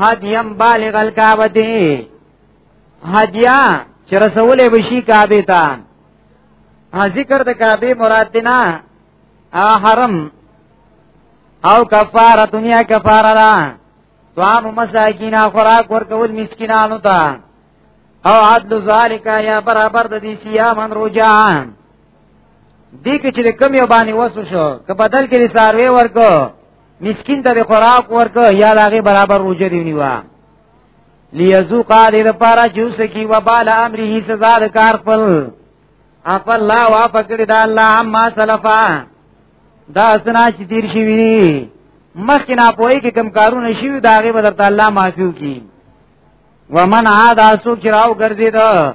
هدیم بالغ الکعبه دی هدیا چې رسولې بشي کعبه ته ذکر د کعبه مراد دینا حرم او کفاره دنیا کفاره ده طعام مساکین خوراک ورکول مسکینانو ته او عدل ذالک یا برابر د دې سیامن رجعان دې کې چې کم یو باندې وسو شو که بدل کې ساروي ورکو مسكين ته خوراک ورکه یا لاغه برابر روزه دی نیوا ليذوق دې لپاره جوس کی وبال امره سزا د کار خپل اپ الله وا پکړه د الله ما سلفا دا اسنا چې تیر شي وی مخکې نه پوي کې کم کارونه شي دا غي بدرته الله معفو کی ومن عاد اسو چراو ګرځي دا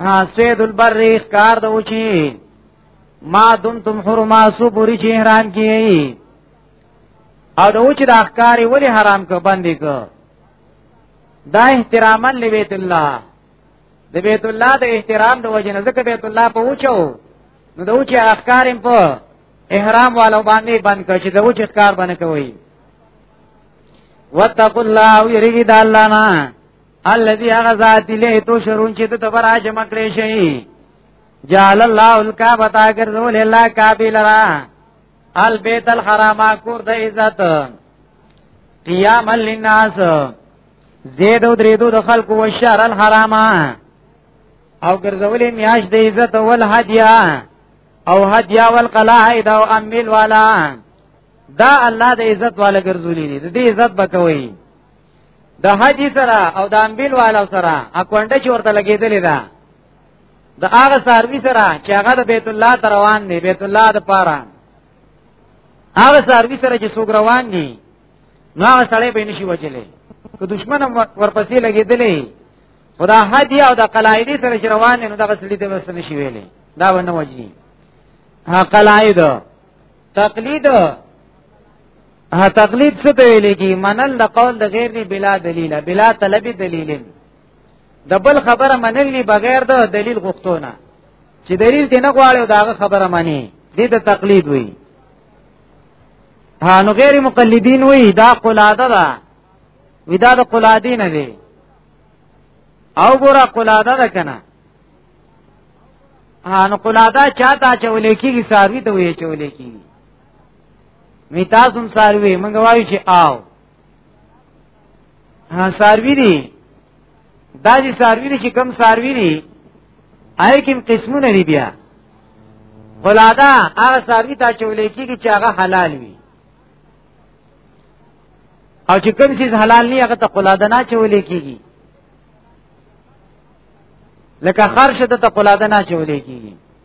ها سید البر کار دو چی ما دم تم حرما سو پوری چی حرام کی او د اوچ د اخکاری ولی حرام کو باندې کو دا احتراما لبیت الله د بیت الله د احترام د وجنه ځکه بیت الله په اوچو نو د اوچ اخکارم په احرام والو باندې بند کړ چې د اوچ اخکار باندې کوي وتقوا الله ويرجد الله نه الذي هغه ذات له تو شرون چې ته برا جمع کړې شي جعل الله الكعبه تاګرزول الله کعبه لرا البيت الحرام کور د عزت قیام للناس زید او دریدو د خلق او شهر الحرام او ګرځولې میاش د عزت او الهدیا او هدیا والقلائد او امل والا دا الله د عزت والا ګرځولې دي د عزت بکوي د حج سره او د امبیل والو سره اکونډه چې ورته لګېدلې ده د هغه ساروی سره چې هغه د بیت الله تر روان دی بیت الله د پاره هغه ساروی سره چې څوک روان دي نو هغه سړی به نشي وجلې که دشمن ورپسې لګېدلې خدا حج او د قلایدی سره چې روان دي نو دغه سړي ته وسنه شي ویلې دا ونه وجني ها قلاید تقلید ها تقلید څه ته ویل کی منل د قول د غیر نه بلا دلیل بلا طلب دلیل د بل خبره منل نه بغیر د دلیل غوښتونه چې دلیل دې نه غواړي دا خبره مانی دې د تقلید وی ها نو غیر مقلدین وی دا قلاده ده وی دا د قلادین دی او ګوره قلاده ده کنه ها نو قلاده چاته چولې کیږي ساروی ته وی چولې کیږي وی تاسو هم ساروی موږ وایو چې آو ها ساروی دي دا چې ساروی دي چې کم ساروی دي آی کوم قسمونه دي بیا ولادا هغه ساروی ته چولې کیږي چې هغه حلال وي او چې کوم چیز حلال نه هغه ته قلاده نه چولې کیږي لکه خرشه ته قلاده نه چولې کیږي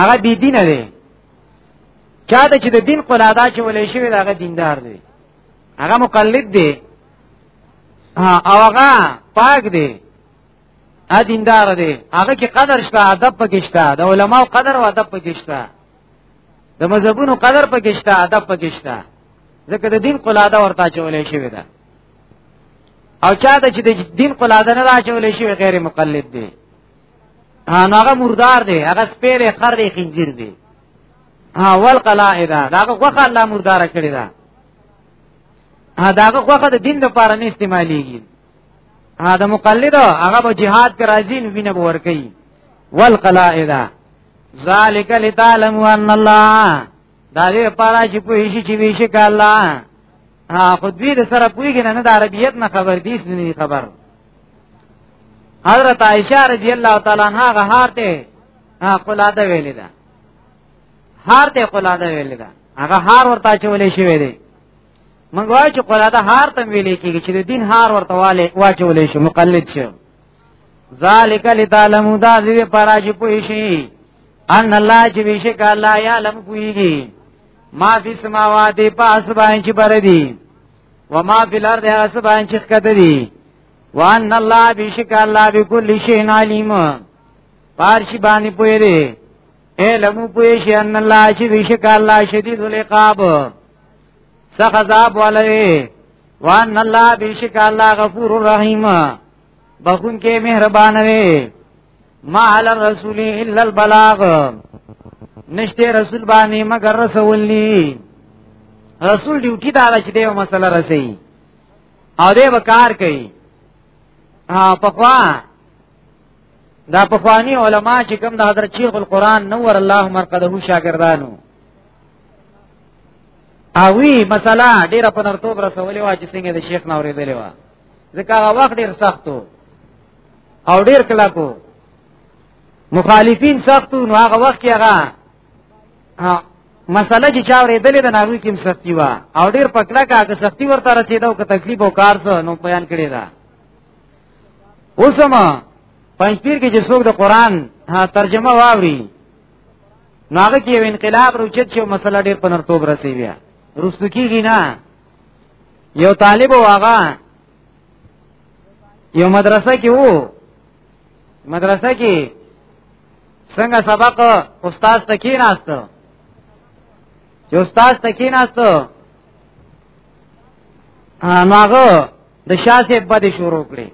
هغه بی دین دی چاته چې د دین قلاده چې ولې شوی هغه دیندار دی هغه مقلد دی او هغه پاک دی ا دیندار دی هغه کې قدر شته ادب پکې شته د علماو قدر او ادب پکې شته د مذهبونو قدر پکې شته ادب پکې شته ځکه د دین قلاده ورته چولې شوی ده او چا ته چې د دین قلاده نه راچولې شوی غیر مقلد دی نو هغه مردار دی هغه سپیره خر دی خنجیر دی ها ول قلائد داغه غوخه الله مردار کړی دا ها داغه غوخه د دین لپاره نه استعمالیږي ها د مقلد هغه به jihad پر راځي نو وینه ور کوي ول قلائد ذالک لتعلموا ان الله دا دې پارا چې په هیڅ چې ویشه کاله ها خو دې سره پویګن نه د عربیت نه خبر دي نه خبر حضرت عائشہ رضی الله تعالی عنها غهار ته قلاده ویل ده هار ته قلاده ویل ده هغه هار ورته چولې شوی دی منګوای چې قلاده هار ته ویلې کیږي چې دین هار ورته والے واچولې شو مقلد شو ذالک لتعلموا دا دې پارا چې پوي شي ان الله چې بشک الله یعلم کويږي ما فی السماوات پاس باندې چې بر دي و ما فی الارض اس باندې چې کته دي وان الله بشک الله بكل شیء علیم پارشي باندې پوي دی اے لمو پوي شي ان الله چې بشک الله شدید العقاب سخذاب ولئ وان الله بشک الله غفور رحیم بخون کې مهربان وي ما علی الرسول الا البلاغ نشته رسول باندې مگر رسول ني رسول ډیوټي دا چې دیو مسله رسي او دې وکار کوي ها پخوا دا پخوانی علما چې کوم د حضرت شیخ القرآن نور الله مرقده شاګردانو اوی مثلا ډیره په نرتوب رسولې وا چې څنګه د شیخ نو ورېدلې وا ځکه هغه وخت ډیر سختو او ډیر کلاکو مخالفین سختو نو هغه وخت کې هغه مسله چې چا ورېدلې د ناروی کې سختی و او ډیر پکلا کا که سختی ورته رسیدا او که تکلیف او کار سره نو بیان کړی دا اوسما پنځپیر کې چې څوک د قران ترجمه واوري نو هغه کې انقلاب روچت شو مسله ډیر پنرتوب رسیدي روستو کیږي نه یو طالب واغا یو مدرسه کې وو مدرسه کې څنګه سبق استاد ته کې ناست چې استاد ته کې ناست هغه د شاسې بد شروع کړي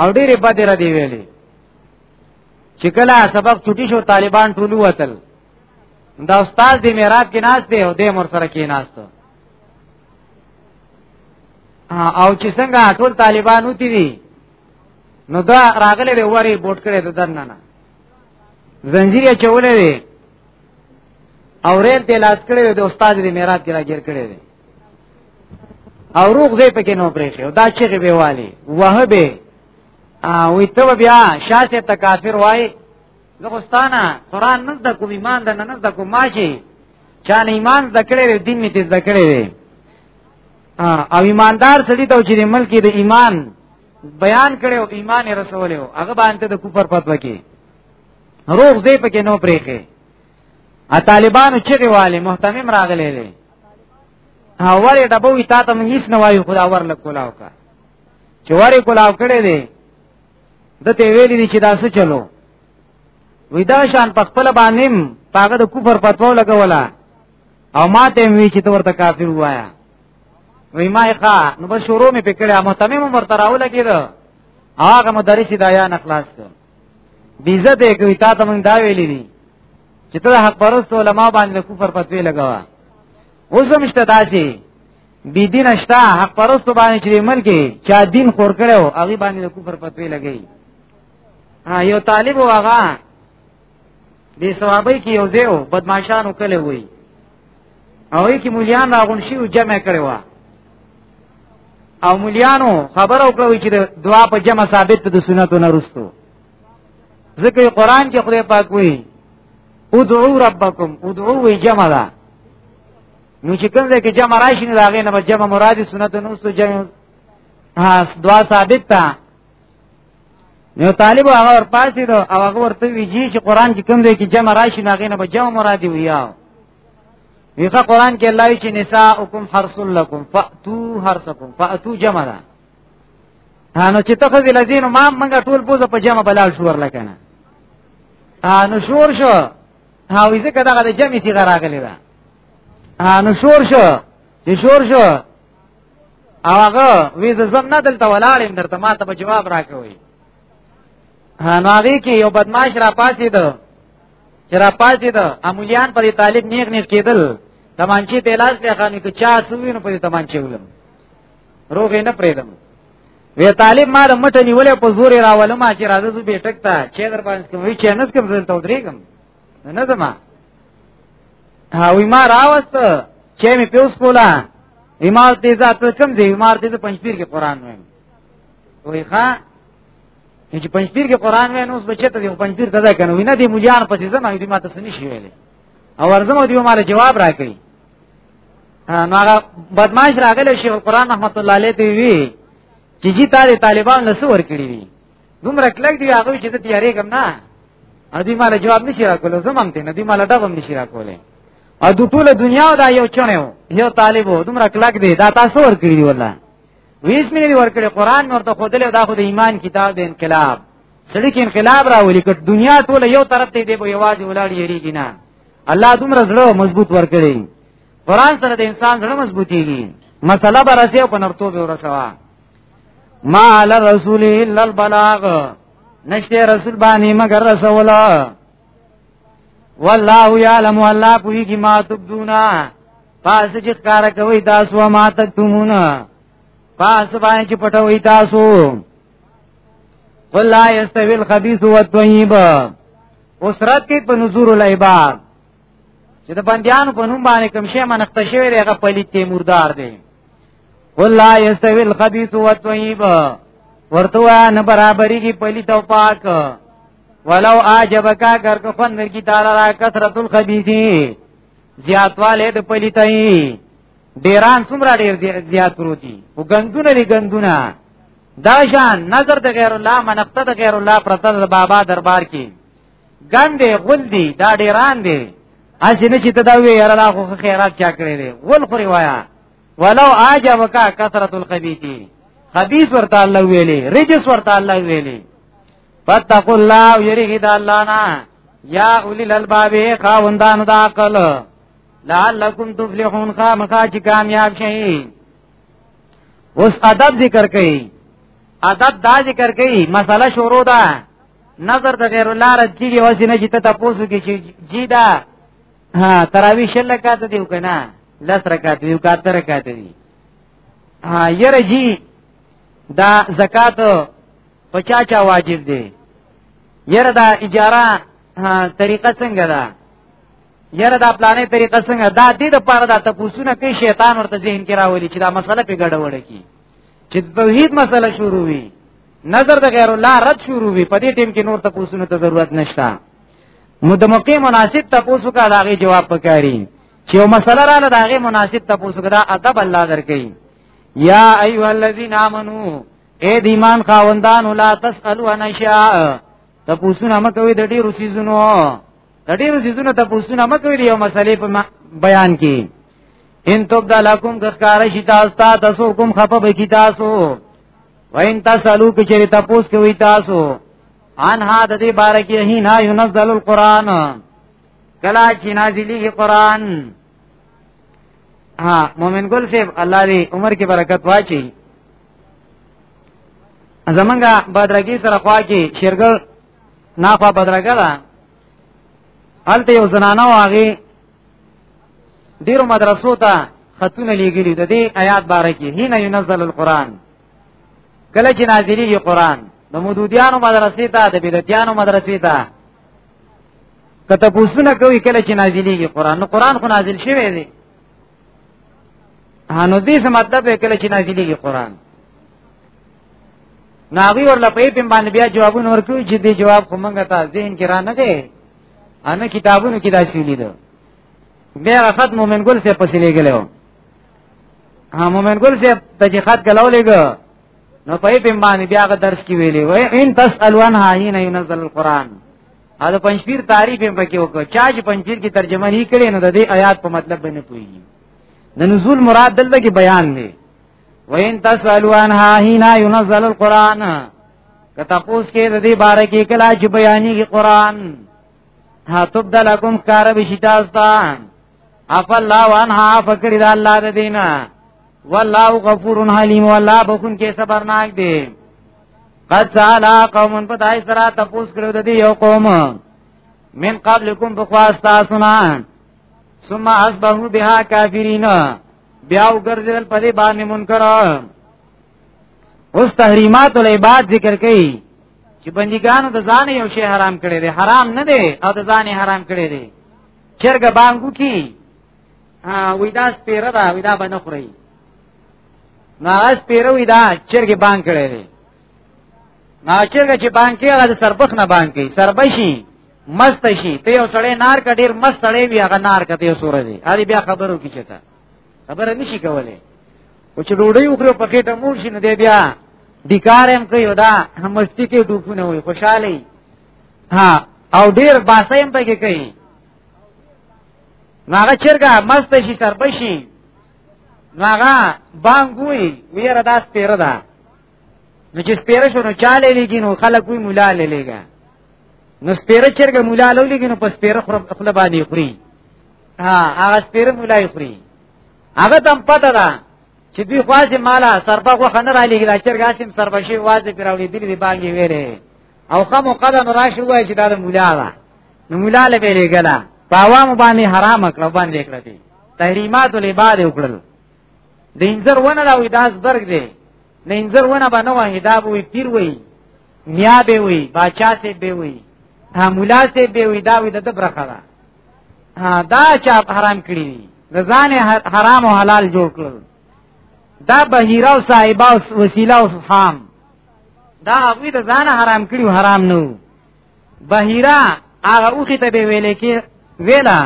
او ډېرې بد را دی ویلي چې کله سبق چټي شو طالبان ټول وتل دا استاد دی میرات کې ناس دی او دې مر سره کې ناس ته او چې څنګه ټول طالبان وتی دي نو دا راغله دی وری بوټ کړي د دنه نه زنجیر یې چولې وي او رېل ته لاس کړي د استاد دی میرات کې راګیر کړي وي او روغ دې پکې نو پرې شو دا چې به والی وهبه او ته بیا شاسه تکافر وای زه خو ستانه قران نه زده کوم ایمان د نه زده کوم ماشي چا نه ایمان زده کړی وي دین می ته زده کړی وي او ایماندار سړي ته چې ملک د ایمان بیان کړو ایمان یې رسولیو هغه باندې د کفر فتوا کې روغ دې پکې نو پرېخه ا طالبانو چې دیواله محتمم راغلي دي اورې ډبوي تا ته هیڅ نه وایو خدا ور لکولاو کا چې وری کولاو کړي دي د ته ویلې دي چې دا څه چلو وی دا شان په خپل باندې پاګه د کفر پتو لګولا او ما ته وی چې تور ته کافر وایا وی ما ښا نو به شروع می پکړه مو تمه مو ورته راول کېد هغه مدرس دا یا نخلاص کړ بیزه دې کوي تا ته مونږ دا ویلې دي چې ته حق پرست علما باندې کفر پتوې لګوا اوس هم شته داسي بی دین اشتا حق پرستو باندې چې ملک چا دین خور کړو هغه باندې د کفر پتوې لګی ها یو طالب واغا دې ثوابې کې یو ځای بدمعشانو کله وای او یې کې مليان راغون شي او جمع کړو او مليانو خبر او کړو چې دعا په جمع ثابت د سنتو نه رسو ځکه قرآن کې خدای پاک وایي ادعو ربکم ادعو جمع ده نو چې کوم ځای کې جمع راشي نو هغه نه جمع مراد سنت نو څه جمع ها دوا ثابت تا نو طالب هغه ور پاسې دو او هغه ورته ویجی چې قران کې کوم ځای کې جمع راشي نو هغه نه جمع مراد ویا ویخه قران کې الله چې نساءکم حرس لکم فاتو حرسکم فاتو جمع ده نو چې تخذ الذين ما منګه ټول بوزه په جمع بلال شو ورلکنه نو شور شو هاوی ځکه دغه د جمع سی غراغلی ده نو شور شو چې شور شو او هغه وې زم نه دلته ولاړم درته ما ته جواب راکوي نو هغه کې یو بدمعاش را پاسې ده چې را پاسې ده امولیان پر طالب نیغ نیغ کېدل تمانچې ته لاس ته خاني که چا سوي نو په تمانچې ولم روغ نه پرېدم وی طالب ما د مټ نیولې په زور راولم چې راځو بیٹک ته چې در باندې کوم وی چې نس کوم زل ته ودرېګم نه زما وی ما راوست چې می پیوس کولا ایمار دې ذات کم دی ایمار دې پنځپیر کې قران وایم وی ښا چې پنځپیر کې قران وایم اوس بچته دی پنځپیر ددا کنه وینه دی مليان پسې زما دې ما ته سني شي ویلې او ورزمو دیو مال جواب راکړي نو هغه بدمعاش راغلی شیخ القرآن رحمت الله علیه دی وی چې جی طالبان لسور کړی دي دومره کلک دی هغه چې ته تیارې کوم نه ا دې مال جواب نشي راکول زمم ته نه دې مال دا هم نشي راکول ا د ټول دنیا دا یو چونه یو طالب دومره کلک دی دا تاسو ور کړی دی والله ویس مې دی ور کړی قران مې ورته خودلې دا خو د ایمان کتاب د انقلاب سړي کې انقلاب راولي کټ دنیا ټول یو طرف ته دی به یواز ولاړ یریږي نه الله دومره زړه مضبوط ور کړی قران سره د انسان زړه مضبوطیږي مسله برسه او په نرتوب ورسوا ما علی الرسول الا البلاغ نشته رسول باندې مگر رسول والله یعلم الله کوي کی ما تبدونا پاس چې کار کوي تاسو ما تکتمون پاس باندې چې پټوي تاسو قل لا یستوی الخبیث والطیب اسرت کې په نزور العباد چې د بندیانو په نوم باندې کوم شی منخت شوی دی هغه پلیت مردار دی قل لا یستوی الخبیث والطیب ورته نه برابرۍ کې پلی تو پاک ولو اعجبک اگر کو فن کی تعالی را کثرت الخبیثی زیاتواله د پلی تای ډیران څومره ډیر زیات پروتي او غندونه لري غندونه دا شان نظر د غیر الله منقته د غیر الله پرته د بابا دربار کې ګندې غول دي دا ډیران دي اځنه چې تداوی یاره لا خو خیرات چا کړی دی غول خوري وایا ولو عجبک کثرت الخبيث خبيث ورته الله ویلي رجس ورته الله ویلي فتقوا الله يريد د الله نه یا اولی الالباب خاوندانو د عقل لعلکم تفلحون خامخا چې کامیاب شئ اوس ادب ذکر کړي ادب دا ذکر کړي مسله شروع ده نظر د غیر الله رد کیږي واسي نه چې ته تاسو کې چې جیدا ها تراوی شل رکعات دی وکنا لس رکعات دی وکات رکعات دی ها یره جی دا زکات پچا چا واجب دی یره دا اجاره طریقه څنګه ده یره دا پلانې طریقه څنګه دا دې د پاره دا تپوسونه کوي شیطان ورته ذهن کې راولي چې دا مسله په ګډه وړه کی چې توحید مسله شروع وي نظر د غیر الله رد شروع وي په دې ټیم کې نور تپوسونه ته ضرورت نشته نو د موقع مناسب تاسو کا داغه جواب پکاري چې یو مسله را داغه مناسب تاسو کا ادب الله درکې یا ایو الذین آمنو اے د ایمان خاوندان لا تسالو عن اشیاء تاسو نه مکوې د ډیرو سيزونو د ډیرو سيزونو تاسو نه مکوې یو مسلې په بیان کې ان تبدا لکم کخکار شي تاسو ته تاسو کوم خپه به کی تاسو وین تاسو لو کې چې تاسو کوي تاسو ان ها د دې باره کې هینا ينزل القرآن کلا چې نازلېږي قرآن ها مومن ګل صاحب الله دې عمر کې برکت واچي زمونږه بدرګي سره خوا کې شیرګل ناخوا بدرګه ده هلته یو زنانه واغې ډیرو مدرسو ته خطونه لیږلي د دې آیات باره کې هینا ينزل القرآن کله چې نازلېږي قران د مودودیانو مدرسې ته د بدعتیانو مدرسې ته کته پوښتنه کوي کله چې نازلېږي قران نو قران خو نازل شوی دی هانو دې څه مطلب کله چې نازلېږي قران ناغي ورله په پم باندې بیا جوابونه ورکوي چې دې جواب خو مونږ ته ذهن کې را نه دی انا کتابونو کې دا شوی دی بیا ختم مومن ګل سه پسې لګلو ها مومن ګل چې ته خط کلاولېګو نو په یې باندې بیا غ درس کې ویلې وای ان تسالو عنها حين ينزل القران دا د پنځپیر تعریف هم پکې وکړ چا چې پنځپیر کی ترجمه نه کړي نو د دې آیات په مطلب باندې پوهیږي د نزول مراد دلته کې بیان دی وین تسالو عنها هینا ينزل القران کته پوس کې د دې باره کې کلا چې بیانې کې قران ها تبدلکم کار بشتاستا اف الله وانها فکر د الله د دینه والله غفور حلیم والله بخون کې صبرناک دی قد سالا قوم په دای سره تاسو کړو د دې یو قوم من قبلکم بخواس تاسو نه ثم اصبحوا بها کافرین بیا وګرځیدل په دې باندې منکر اوس تحریمات العباد ذکر کړي چې بندګانو د ځان یو شی حرام کړي دي حرام نه دي او د ځان حرام کړي دي چرګه بانګو کی ها وې دا سپیره دا وې دا باندې خوري نو هغه سپیره وې دا چرګه بانګ کړي دي نو چرګه چې بانګ کې هغه سربخ نه بانګ کی سربشي مست شي ته یو سړی نار کا ډیر مست سړی وی هغه نار کا ته سور دی هغه بیا خبرو کی چتا خبره نشي کوله او چې ډوډۍ وکړو پکې ته مور شي نه دی بیا بیکارم کوي دا همستی کې ډوپونه وي خوشاله ها او ډیر باسیم په کې کوي ناغه چرګه مست شي سربشي ناغه بانګوي ویره داس پیر ده نو چې پیر شو نو چاله لګي نو خلک وی مولا لګا نو پیر چرګه مولا لګي نو پس پیر خپل باندې خوري ها هغه پیر مولا خوري هغه تم پته ده چې دوی خواځي مالا سربغه خنه را لګي دا چرګه سیم سربشي واځي پیراوړي دي باندې ویره او خه مقدم راشي وای چې دا د مولا ده نو مولا له به لګلا پاوام باندې حرام کړو باندې کړو دي تحریمات له بعد وکړل د انځر ونه دا وې داس برګ دی نه انځر ونه باندې وای دا وې پیر وې نیا به وې باچا سي به وې ها مولا سي به وې دا وې د برخه ده ها دا چا حرام کړی د ځان حرام او حلال جوړ کړل دا بهیره او صاحبہ او وسیله او خام دا هغه د ځان حرام کړی حرام نو بهیرا هغه اوخی ته به ویلې کې ویلا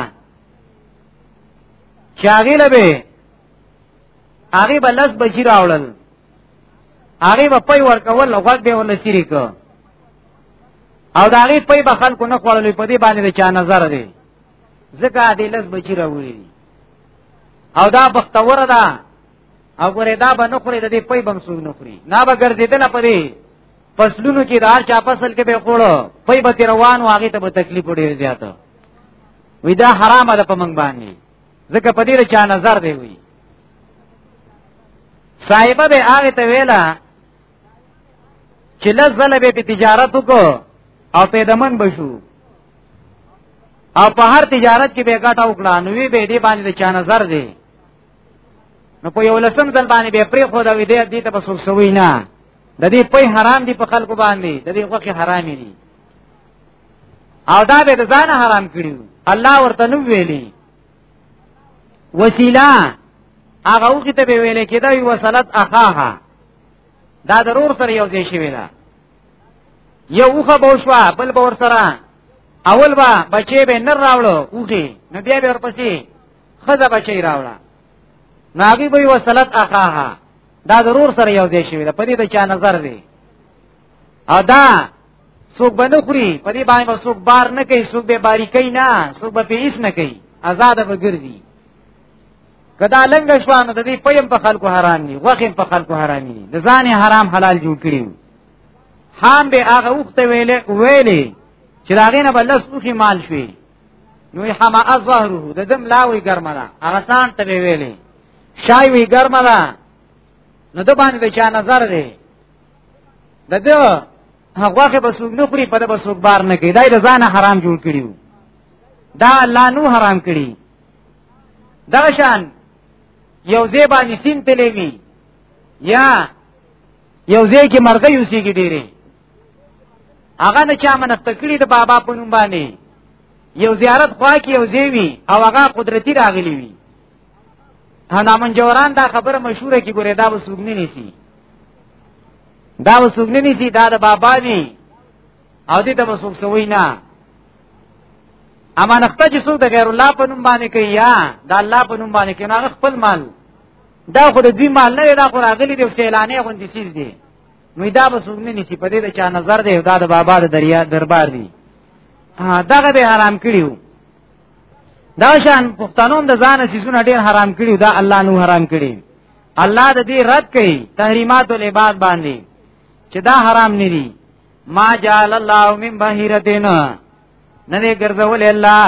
چاغله به هغه به لس بجی راوړل هغه به پي ورکول غوږ به ول سری کو او دا هغه پي به خلکو نه خوړلې په دې باندې چا نظر دی زکه دې لس بجی راوړي او دا بختوره ده او ګوره دا به نه خوري د دې پي بم سوق نه خوري نه به ګرځیدل پدې فصلونو کې دار چا فصل کې به خوړو پي به روان واغې ته به تکلیف وړي زیاته وی دا حرامه ده په منګ باندې ځکه په دې چا نظر دی وی صاحب به هغه ته ویلا چې لزل به په تجارت وکړو او په دمن بشو او په هر تجارت کې به ګټه وکړه نو وی به دې باندې چا نظر دی نو په یو لسم ځل باندې به پرې خو دا وې دې دې ته په سوک سوي نه د دې پي حرام دي په خلکو باندې د دې غوخه حرام دي او دا به ځان حرام کړیو الله ورته نو ویلي وسیله هغه وخت ته به ویل کېدا یو وصلت اخاها دا ضرور سره یو ځای شوی دا یو وخه به شو بل به ور سره اول با بچي به نه راوړو اوږي نو بیا به ورپسې خزه بچی راوړه ناغي به وصلت اخاها دا ضرور سره یو ځای شوی دا پدې ته چا نظر دی او دا څوک باندې خوري پدې باندې څوک بار نه کوي څوک به باریکي نه څوک به پیس نه کوي آزاد به ګرځي کدا لنګ شوانو د دې پيم په خلکو حرام دي وخیم په خلکو حرام دي د ځان حرام حلال جوړ کړي حام به هغه وخت ویلې ویلې چې راغې نه بلس اوخي مال شوي نو حما ازهره د دم لاوي ګرمه ده هغه سان ته ویلې شای وی ګرمه ده نو د باندې به چا نظر دی د دې هغه به سوګ نه خوري په دې به سوګ بار نه کوي دای رضان حرام جوړ کړیو دا الله نو حرام کړی دا شان یو ځای باندې سین تلېمی یا یو ځای کې مرغۍ اوسېږي ډېری هغه نه چا منسته کړی د بابا په نوم باندې یو زیارت خوا کې یو زیوی او هغه قدرتی راغلی وي هدا منجوران دا خبره مشهوره کی ګوره دا وسوګنی نیسی دا وسوګنی نیسی دا د بابا دی او دې ته وسوګ سوی نه اما نخته چې څوک د غیر الله په نوم باندې کوي یا د الله په نوم باندې کوي هغه خپل مال دا خو د دوی مال نه دا خو راغلی دی چې اعلانې غوندې چیز دی نو دا به څوک نه نسی په دې د چا نظر دی دا د بابا د دریا دربار دی دغه به حرام کړیو دا شان پښتنو د ځان سيزونه ډیر حرام کړیو دا الله نو حرام کړی الله د دې رد کړي تحریمات العباد باندې چې دا حرام نه دي ما جعل الله من بهیرتنا نه دې ګرځول الله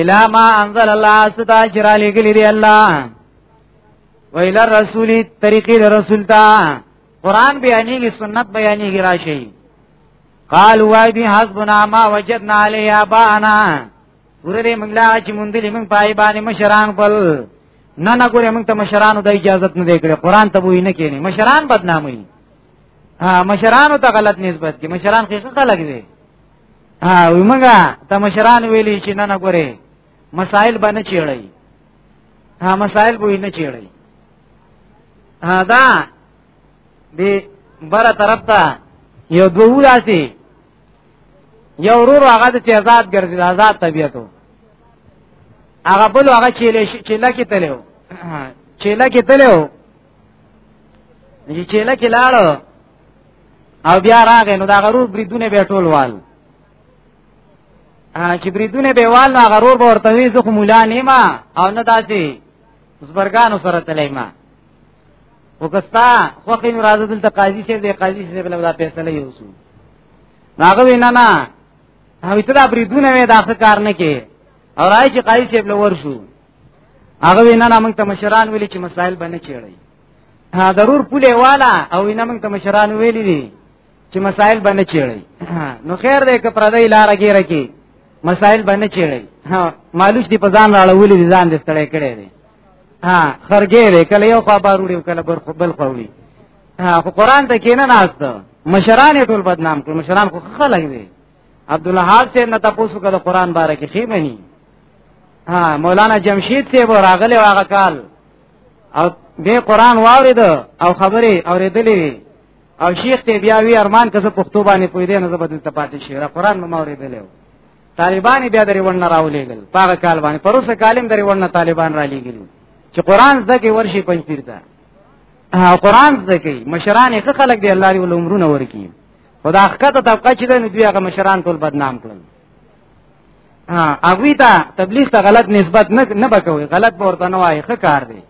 الا ما انزل الله ستا چرا لګلی دی الله ویل رسول طریقې رسول تا قران بیانېږي سنت بیانېږي راشي قال وای دی حسبنا ما وجدنا علی ابانا ورته موږ لا چې مونږ دې موږ پای باندې مشران خپل نه نه ګورې موږ ته مشرانو د اجازه نه دی کړې قران ته وې نه کېنی مشران بدنامي ها مشرانو ته غلط نسبت کې مشران خېخه خلک دي ها ومګه ته مشران ویلی چې نه نه ګوري مسائل باندې چیړی ها مسائل به نه چیړی ها دا دی بر طرف ته یو دوه راځي یو ورور هغه د آزاد ګرځي آزاد طبيعتو هغه بل هغه چیلې چیلې کې تلو چیلې کې تلو چې چیلې کې لاړو او بیا راغې نو دا غرور بریدونه به ټول وال چې بریدونه به وال نو غرور به ورته وي زه خو مولا نیما او نه داسي زبرګانو سره تلای ما وکستا خو کې ناراضه دلته قاضي شه دی قاضي شه بل ولا فیصله یو سو هغه وینا نه هغه ته دا بریدونه وې داسې کار نه کې او راځي چې قاضي شه بل ورشو هغه وینا نه موږ ته مشران ویلي چې مسائل باندې چیړي ها ضرور پوله والا او وینه موږ ته مشران ویلي دي چې مسائل باندې چیړي نو خیر دې که پردې لار غیره کې مسائل باندې چیړي ها مالوش دې په ځان راړولې دي ځان دې ستړې کړې دي ها خرګې دې کله یو خو باروړي کله بر خو بل خوړي ها خو قران ته کې نه ناشته مشران ټول بدنام کړ مشران خو خلک دي عبد الله حاج سے نه تاسو کله قران باره کې خېمنی ها مولانا جمشید سے راغله واغه کال او دې قران واورید او خبره اوریدلې وی او شیخ ته بیا وی ارمان کزه پښتو باندې پوی دی نه زبدل ته پاتې شي را قران مې اوریدلې طالبان بیا درې ونه راولېګل پاګه کال باندې پروسه کالم درې ونه طالبان را لېګل چې قران زده کې ورشي پنځ پیر ته قران زده کې مشران یې خلک دی الله دې ولومرونه ورکی خدا حقیقت طبقه چې د دوی هغه مشران ټول بدنام کړل ها هغه ته تبلیغ ته غلط نسبت نه نه بکوي غلط ورته نه وایي ښه کار دی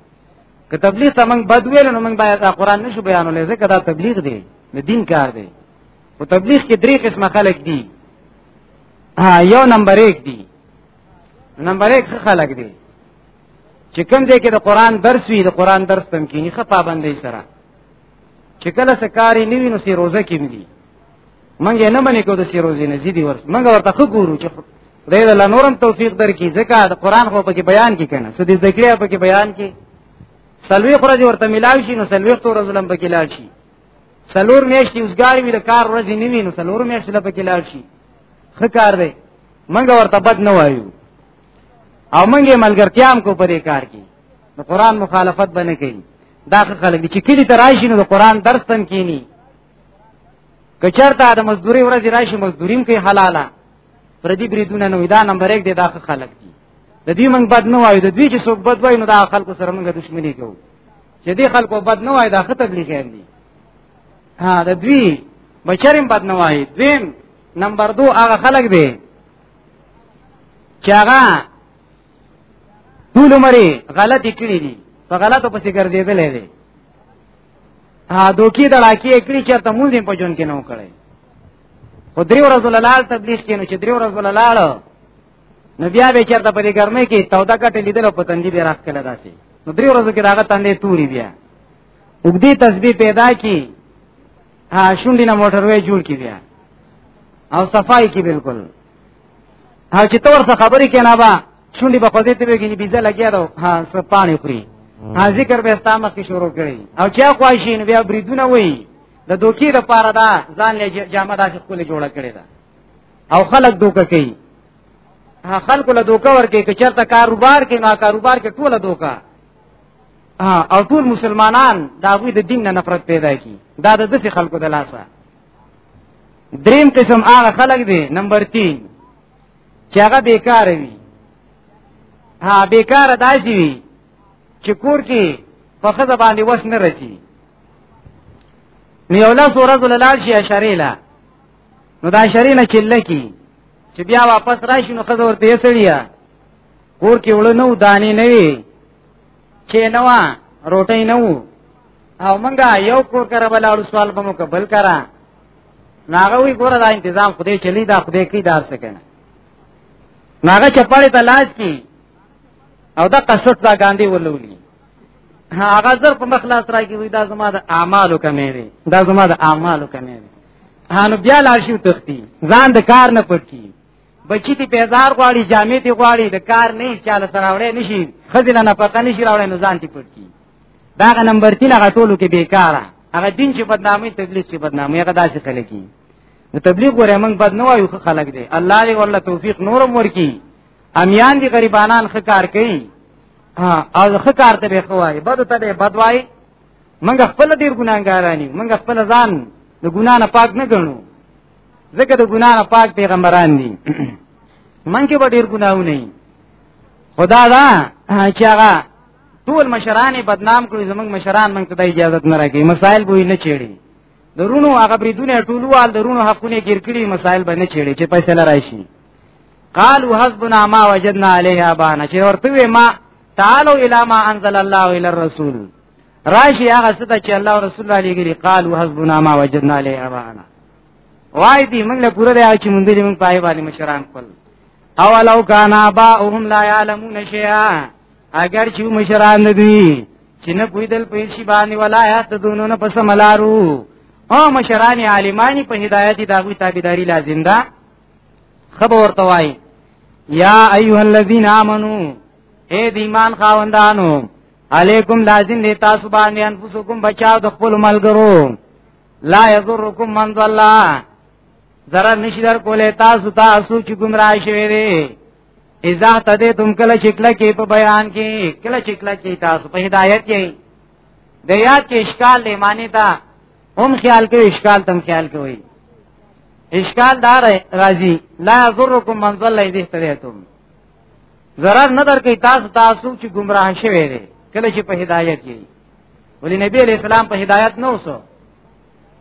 که تبلیغ ته موږ بد ویل نو موږ باید قرآن نشو بیانولې ځکه دا تبلیغ دی د دین کار دی او تبلیغ کې درې قسمه خلک دي ها یو نمبر 1 دي نمبر 1 څه خلک دي چې کوم ځای کې د قرآن درس وي د قرآن درس تم کې نه خپابندې سره چې کله سکاري نیوي نو سي روزه کې دي منګه نه منې کو د سی روزي نه زیدي ورس منګه ورته خو ګورو چې خدای له نورم توفیق درکې ځکه د قران خو په کې بیان کې کنه سدي ذکر په کې بیان کې سلوي خو راځي ورته ملاوي شي نو سلوي خو ورځ لم په کې لاړ شي سلور میاشتې اوسګاری وي د کار ورځ نه وي نو سلور میاشتې لپاره کې لاړ شي خه کار دی منګه ورته بد نه وایو او منګه ملګرتیام کو پرې کار کې د قران مخالفت بنه کوي دا خلک چې کلی ترایشي نو د قران درس تن کینی که چرته د مزدوري ورځ راشي مزدوریم کوي حلاله پر دې بریدونه نو دا نمبر 1 دی دا خلک دي د دې موږ بد نه وایو د دې چې څوک بد وایي نو دا خلکو سره موږ دښمنی کوو چې دې خلکو بد نه وایي دا خطر لګی دي ها د دوی بچریم بد نه وایي دویم نمبر 2 هغه خلک دي چې هغه ټول مری غلطی کړی دي په غلطو پسې ګرځېدلې دي ها دوکي دړاکی کړی چې ته مونږ په جون کې نو کړی خو درې ورځې لاله تبلیغ کینو چې درې ورځې لاله نو بیا به چرته په دې ګرمه کې تودا کټې لیدل په تندې به راخ کله داسي نو درې ورځې کې داغه تندې توري بیا وګدي تسبیح پیدا کی ها شونډې نه موټر وې جوړ کی بیا او صفائی کی بالکل ها چې تور څه خبرې کنا با شونډې په خوځې ته وګینې بيزه لګیا دا ها سپانه خوري ها ذکر به استامه کې شروع کړي او چا خوښین بیا بریدونه وای د دوکي د پاره دا ځان له جامه داسې خپل جوړه کړي دا او خلک دوکه کوي ها خلکو له دوکه ورکې کې چرته کاروبار کې ما کاروبار کې ټوله دوکه ها او ټول مسلمانان دا غوي د دین نه نفرت پیدا کی دا د دې خلکو د لاسه دریم قسم هغه خلک دي نمبر 3 چې هغه بیکار وي ها بیکار داسي وي چې کور کې په خزه باندې وس نه رچی نو یو لاس ورځ لاله شي اشاره لا نو دا اشاره نه چله کی چې بیا واپس راشي نو خزه ورته سړیا کور کې وړو نو دانی نه وي چې نو روټي نو او منګه یو کور کرا بلاړو سوال بمو کبل کرا ناغه وی ګوره دا تنظیم خدای چلی دا خدای کی دار سکنه ناغه چپاړې ته لاس کی او دا قصټ دا ګاندی ولولي هغه زر په مخلاص راګي وی دا زما د اعمالو کمې دي دا زما د اعمالو کمې دي هانو بیا لاشي تختی ځان د کار نه پټ کی بچی تی پیزار غواړي جامې تی غواړي د کار نه چاله سره وړې نشي خزل نه پکا نشي راوړې نو ځان تی پټ کی دا غ نمبر 3 هغه ټولو کې بیکاره هغه دین چې بدنامي تبلیغ چې بدنامي هغه داسې خلک دي نو تبلیغ ګوره موږ بد نه وایو خلک دي الله دې ورله توفیق نورم ورکي امیان دي غریبانان خکار کوي ها او خکار ته به خوای بد ته به بد وای موږ خپل ډیر ګناګارانی موږ خپل ځان د ګنا نه پاک نه ګڼو ځکه د ګنا نه پاک پیغمبران دي من کې به ډیر ګناونه نه خدا دا چې هغه ټول مشران بدنام کړو زمنګ مشران موږ ته د اجازه نه راکړي مسائل به نه چېړي درونو هغه بریدونه ټولوال درونو حقونه ګیر کړي مسائل به نه چېړي چې پیسې لرایشي قالوا حسبنا ما وجدنا عليه ابانا چې ورته وې ما تعالوا الى ما انزل الله الى الرسول راشي هغه څه چې الله او رسول الله لګري قالوا حسبنا ما وجدنا عليه ابانا وای دي موږ له پوره دی چې موږ دې موږ پای باندې مشران خپل او لو کان اباهم لا يعلمون شيئا اگر چې مشران دوی چې نه پویدل په شی باندې ولایت دونو نه پس ملارو او مشران عالمانی په هدایت داوی تابعداري لازم ده خبر ورته وای یا ایها الذین آمنو اے د ایمان خاوندانو علیکم لازم دی تاسو باندې انفسکم بچاو د خپل ملګرو لا یضرکم من ضل ضرر نشي در کولای تاسو تاسو چې گمراه شوی دی اذا تدې تم کله شکل کې په بیان کې کله شکل کې تاسو په هدایت یې د یاد کې اشکال لیمانی تا هم خیال کې اشکال تم خیال کې وي اشکال دار راځي لا یضرکم من ضل اذا تدیتم zarar نه درکې تاسو تاسو چې گمراه شوي دي کله چې په هدایت یې ولی نبی علیہ السلام په هدایت نو وسو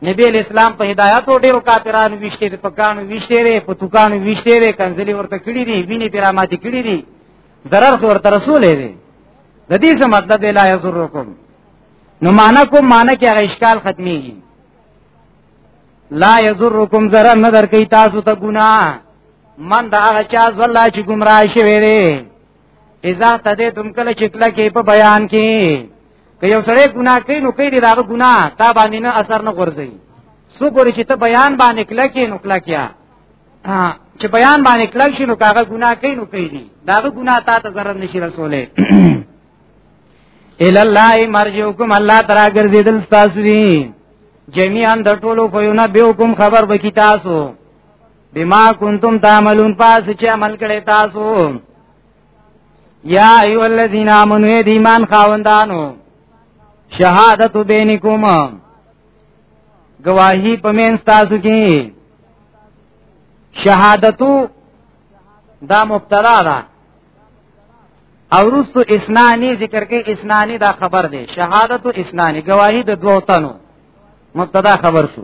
نبی اسلام په هدایت او ډیرو کافرانو ویشته دي په کانو ویشته دي په توکانو ویشته دي کنځلي ورته کړی دي ویني پیراماتي کړی دي ضرر خو ورته رسول دی د دې څه مطلب لا یزرکم نو معنا کوم معنا کې هغه اشکال ختميږي لا یزرکم ضرر نه درکې تاسو ته ګناه من دا هغه چا زلا چې گمراه شوی دی اذا تدیتم کله چې کله کې په بیان کې که یو سړی ګناه کوي نو کوي دا ګناه تا باندې نه اثر نه غورځي سو پورې چې ته بیان باندې کله کې نو کله کیا چې بیان باندې کله شي نو کاغه ګناه کوي نو کوي دي دا ګناه تا ته ضرر نشي رسولې ال الله مرجوکم الله ترا ګرځیدل تاسو دي جميعا د ټولو په یو نه به حکم خبر وکي تاسو بما کنتم تعملون پاس چې عمل کړی تاسو یا ایو الذین آمنو اے دیمان خاوندانو شهادت بینکم گواہی پمین تاسو کی شهادتو دا مبتلا ده او رسو اسنانی ذکر کې اسنانی دا خبر دی شهادت اسنانی گواہی د دوه تنو مبتدا خبر شو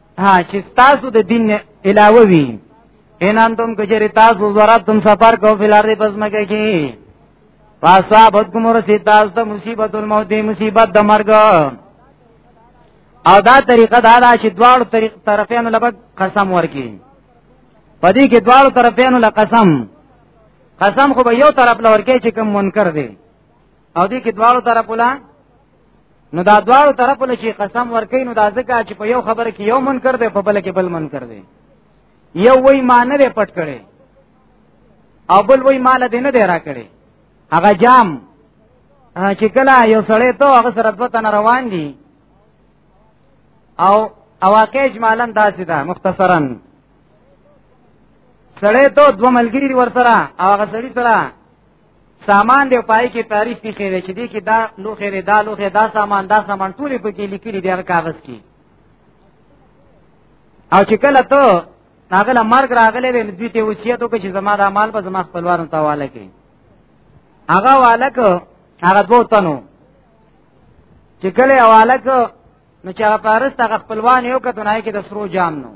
ها چې تاسو د دین علاوه وی ان انتم کجری تاسو ضربتم سفر کو فی الارض پزمکه کی فاصابتکم رسید تاسو ته مصیبت الموت دی مصیبت د مرګ او دا طریقه دا ده چې دواړو طریق طرفین له قسم ورکی پدې کې دواړو طرفین له قسم قسم خو به یو طرف لور کې چې کوم منکر دی او دې کې دواړو طرفو له نو دا دواړو طرفو لچې قسم ورکې نو دا ځکه چې په یو خبره کې یو من کړ دی په بل کې بل من کړ دی یو وای مان نه پټ کړي او بل وای مال دې نه دی را کړي هغه جام چې کله یو سړی ته هغه سره دوه تن روان دي او اواقع اجمالا داسې ده مختصرا سړی ته دوه ملګری ور سره هغه سړی سره سامان دی پای کې تاریخ کې خېره چې دی کې دا لوخه ری دا لوخه دا سامان دا سامان ټول په کې لیکلي دی هغه کاغذ کې او چې کله ته هغه لا مرګ راغلی وي دوی ته وصیت وکړي چې زما د مال به زما خپلوانو ته واله کړي هغه والک هغه دوه تنو چې کله والک نو چې هغه پارس هغه خپلوان یو کته نه کې د سرو جام نو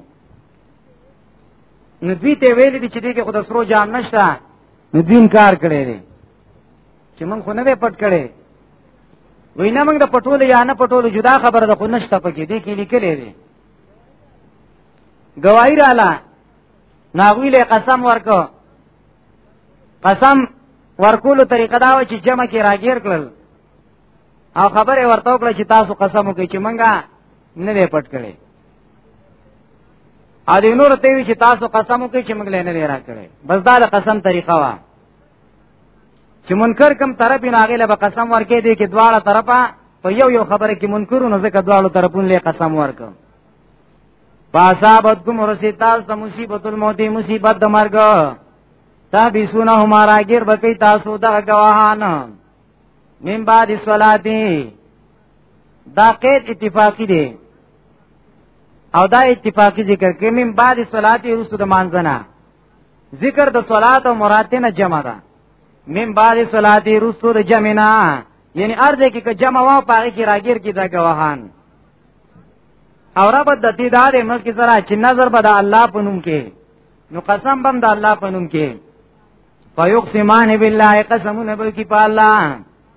نو دوی ته ویل دي چې دغه خود سرو جام نشته نو دین کار کړی دی چې موږ خو نه دی پټ کړی وینا موږ د پټول یا نه پټول جدا خبره ده خو نشته پکې دی کې لیکلې دی گواہی رااله ناغوی له قسم ورکو قسم ورکولو طریقه دا و چې جمع کې راګیر کړل او خبره ورته وکړه چې تاسو قسم وکړئ چې منګه نه دی پټ کړي ا دې نور ته وی چې تاسو قسم وکړي چې موږ نه دی را کړي بس دا له قسم طریقه وا چې منکر کم طرف نه هغه له قسم ورکې دي کې دواړه طرفه په یو یو خبره کې منکرو نه ځکه دواړو طرفونو له قسم ورکړي پاسابت کوم رسی تاسو ته مصیبت الموت مصیبت د مرګ تا بي سونه همارا غیر بکی تاسو د گواهان من بعد صلاتی دا قید اتفاقی دی او دا اتفاقی ذکر کې من بعد صلات رسو د مانځنه ذکر د صلات او مراتنه جمع ده من بعد صلات رسو د جمعنا یعنی ارزه کې جمع وا پاره کې راګیر کې دا گواهان او رب د دې دار ملک سره چې نظر به د الله په نوم کې نو قسم بم د الله په نوم کې فیقسمان بالله قسمونه به کې په الله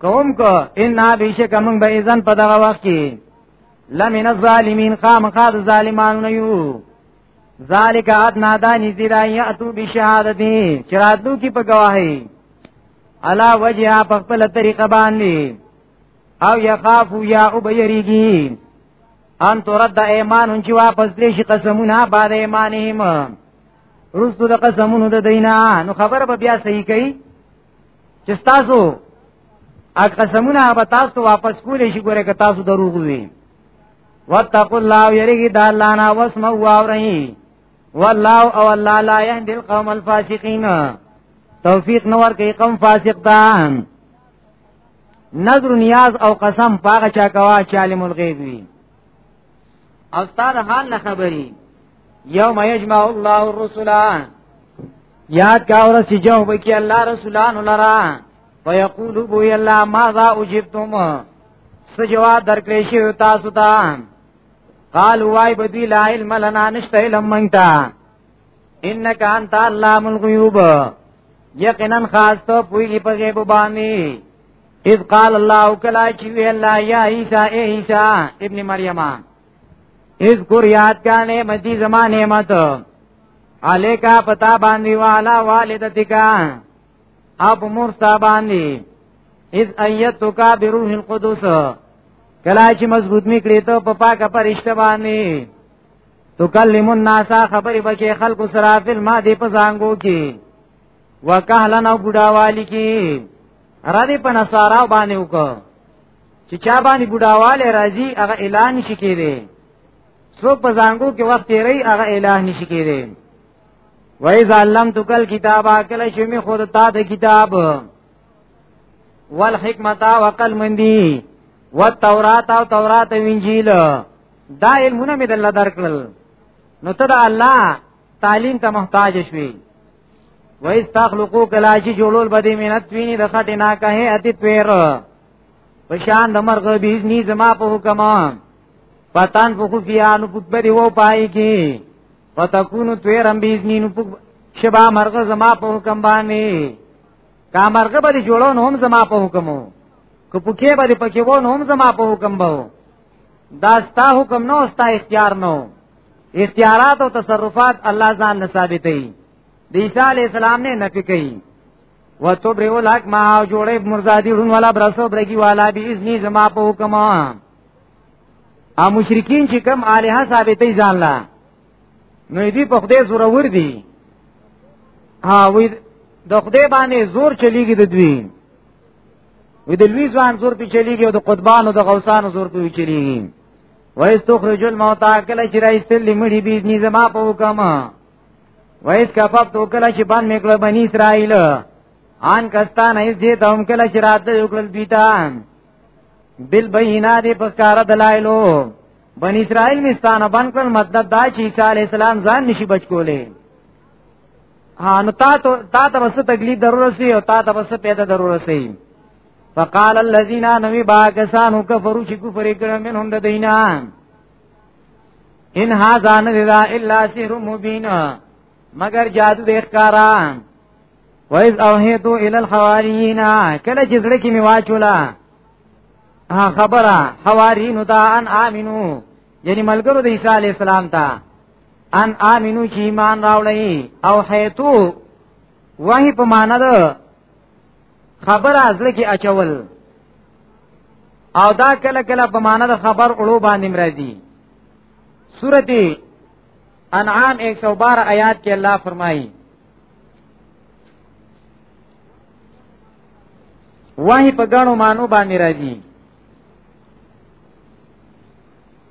کوم کو ان بشک من به اذن په دغه وخت کې لمن الظالمین قام قاد ظالمانو نه یو ذالک ادنا دا نږدې دا یاتو بشهادتي چرادو کی په گواهی علا وجه په خپل طریقه باندې او یخافو یا او بیریږي ان ترد ایمان چې واپس دې شي قسمونه بعد ایمانهم رسو د قسمونو د دینا نو خبر به بیا صحیح کوي چې تاسو اګه قسمونه به تاسو واپس کولې شي ګوره که تاسو دروغ وي واتقوا الله يرګي د الله نه واسمعوا واورئ والله او الله لا يهدي القوم الفاسقين توفیق نور کوي قوم فاسق ده نظر نیاز او قسم پاغه چا کوا چې عالم الغیب وي او ستاد حال نه خبري یوم یجمع الله الرسل یاد کا اور سی جو بکی الله رسولان لرا ويقول بو الله ماذا اجبتم س جواب درکړې شی تاسو ته قال وای بدی لا علم لنا نشته علم منتا انك انت علام الغيوب یقینا خاص ته پوری په غیب باندې اذ قال الله کلا چې وی الله یا عیسی ای عیسی ابن مریم اذ ګور یاد کانه مدی زمانه مت الیکا پتا باندې والا والدتکا اپ مرستا باندې اذ ایتک بروح القدس کلا چې مضبوط میکړې ته په پاکه پرشته باندې تکلم الناس خبر بکې خلق سره فل ما دې په زنګو کې وکهلن او بډاوالی کې را دې په نصارا باندې وکړه چې چا باندې بډاواله راځي هغه اعلان شي کېږي څوک په زنګو کې وخت تیری هغه اعلان نشي کېږي وای ظالم تو کل کتاب اکل شمی خود تا د کتاب والحکمت وقل مندی والتورات او تورات او انجیل دا علمونه مې د الله درکړل نو ته د الله تعلیم ته محتاج شوي وایس تخلقو کلا چې جوړول بده مینت ویني د خټه نا کهه اتی تیر پشان د مرغ بیز نی زما په حکم پتان په خفیا نو پتبری و پای کی پتکونو تیر ام بیز نی نو پک شبا مرغ زما په حکم باندې کا مرغ به جوړو نو هم زما په حکم کو پکې به پکې و نو هم زما په حکم به دا ستا حکم نو ستا اختیار نو اختیارات او تصرفات الله ځان نه ثابتې د عیسی علی السلام نه نفي کوي وتبرئ الحق ما جوړې مرزادی ډون والا برسو برګي والا به اذن زما په حکم ا مشرکین چې کم الها ثابتې ځان لا نو دې په خدای زور ور دي ها وې د خدای باندې زور چلیږي د دوی وې د لوی ځوان زور په چلیږي او د قطبانو د غوسانو زور په چلیږي وایس تو خرج الموت کله چې راځتل لمړي بي ني زما په حکم وایس کا پپ تو کله چې باندې میکړه بني اسرائیل ان کستان ایس دې ته هم کله چې راته یو کړل بیتا بل بینا دې په کار دلایلو بنی اسرائیل مستان بن کړ مطلب دا چې عیسی علی السلام ځان نشي بچ کولې ها نو تا ته تا ته بس تکلیف ضرورت سي او تا ته بس پیدا ضرورت سي فقال الذين نوي باکسانو کفرو چې کفر کړه منهم د دینا ان هاذا نذا الا سحر مبين مگر جادو د ښکارا وایز اوهیتو ال الحواریین کله چې زړه کې می واچولا ها خبره حوارین دا ان امنو یعنی ملګرو د عیسی علی السلام ته ان امنو چې ایمان راوړی او هیتو وای په معنا ده خبر ازله کې اچول او دا کله کله په معنا د خبر اړو باندې مرادي سورته انعام 112 آیات کې الله فرمایي وحی په غاڼو مانو باندې راځي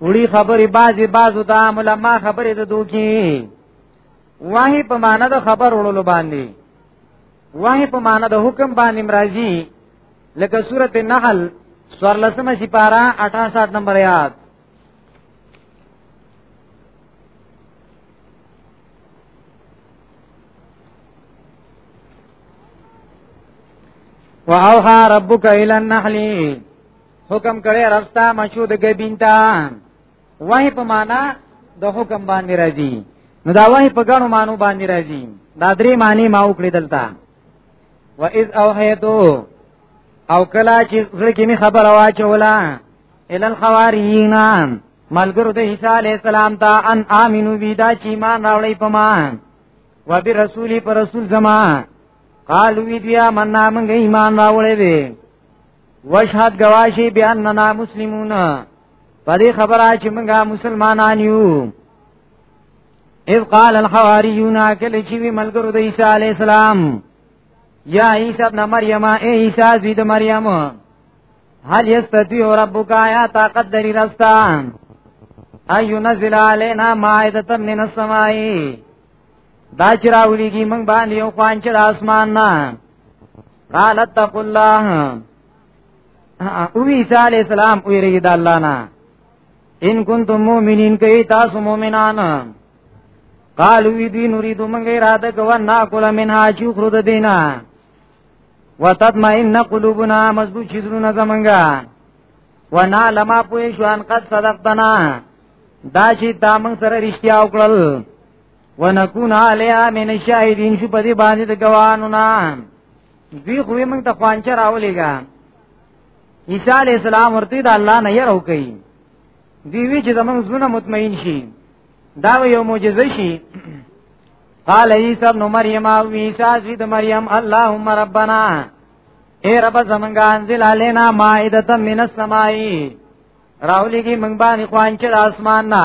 وړي خبرې بازي بازو ته علما خبرې د دوکي وحی په معنا د خبر وړلو باندې وحی په معنا د حکم باندې مرাজি لکه سورته نحل سور لسمه سپارا 68 نمبر یاد واوها ربک الى النحل حکم کړي رستا مشود غبینتا وای په معنا د حکم باندې راځي نو دا وای په ګڼو مانو باندې راځي دا درې معنی ما وکړې دلته و اذ اوحیتو او کلا چې زړه کې می خبر واچولا ال الخواریین ملګرو د عیسی علی السلام ته ان امنو ویدا چې مان راولې پما و بی رسولی پر رسول زما قالو وی دیا مننا منګ ایمان راولې وشهد گواشی باننا مسلمون پدې خبره چې موږ مسلمانان یو اذ قال الحواریون کله چې وی ملګرو د عیسی علی السلام یا عیسی ابن مریم ای عیسی زوی د مریم هل یستطیع ربک یا طاقت دری رستا ایو نزل علینا مائده من السماء دا چراولیږي موږ باندې یو خوان چې د اسمان نه قال اتقوا الله او عیسی علی السلام او یری د الله نه ان کنتم مؤمنین کای تاسو مؤمنان قالو وی دی نريد من اراده کو نا کول منها چې خرو د دینا وتطمئن قلوبنا مضبوط شذرنا زمنګا ونا لما پوي شو ان قد صدقتنا دا چې دا موږ سره رښتیا وکړل ونكون عليها من الشاهدين شو پدی باندې د ګوانو نه دوی خو موږ ته خوانچر راولېګا عیسی علی السلام ورته د الله نه یې راوکې دی وی چې زمونږ زونه مطمئن شي دا یو معجزه شي قال عیسی ابن مریم او عیسی زوی د مریم اللهم ربنا اے رب زمونږ انزل علینا مائده من السماء راولېږي موږ باندې خوانچر اسمان نه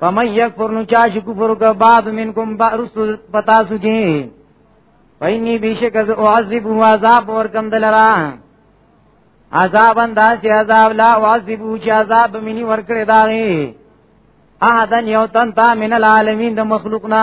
فمن یکفر نو چا چې کفر وکړ بعد منکم بارس پتا سو کې پاینی بیشک از اعذب و عذاب ورکم دلرا عذاب انداز عذاب لا اعذب و چې عذاب منی ورکړی داغي احدن یو تن تا من العالمین د مخلوقنا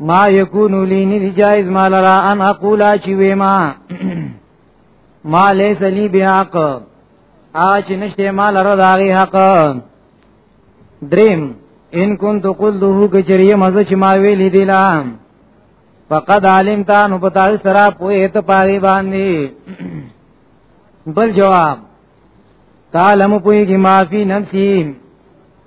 ما یکون لینی دی جایز ما لرا ان اقولا چی ویما ما لیس لی بی حق آچ نشتی ما لرا داغی حق دریم ان کن تو قل دوهو کچری مزه چی ما ویلی دی لام فقد علم تا نو پتا سرا پوهه ته پاری باندې بل جواب تعلم پوهه کی معافی نفسی